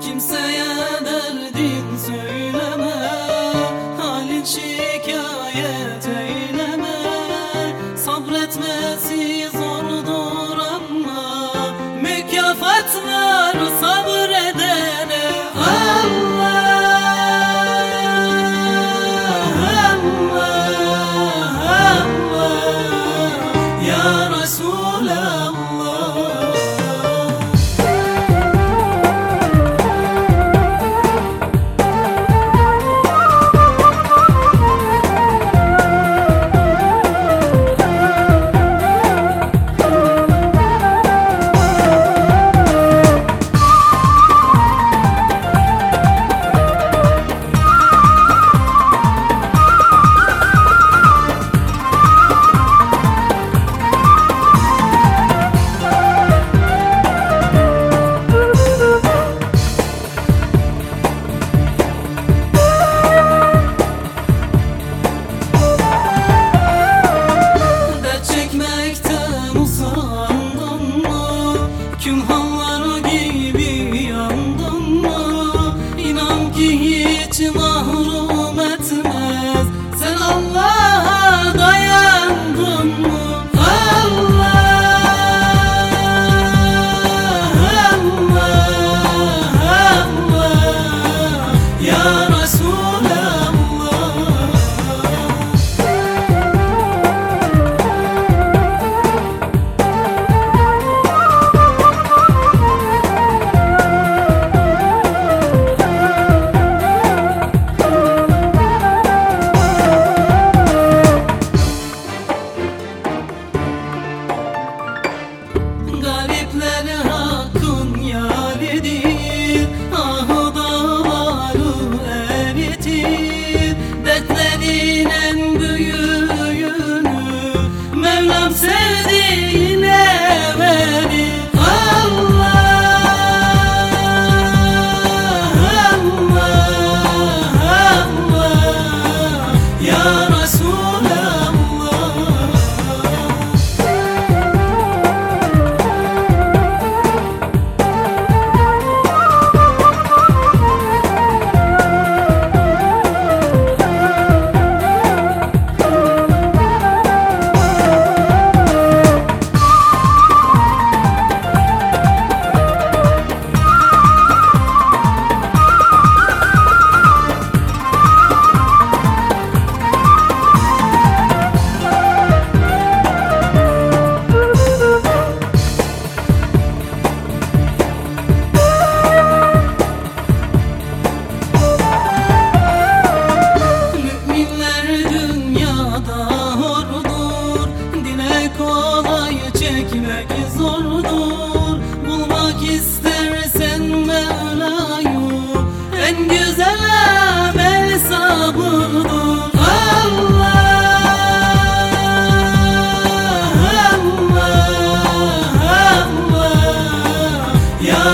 Kimseye derdin söyleme. Halin şikayet eyleme. Sabretmesi zordur ama. Mükafat var sabredene mı? Kümhanlar gibi yandın mı? İnan ki hiç mahrum etmez Sen Allah'a Allah Ya Allah Allah Ya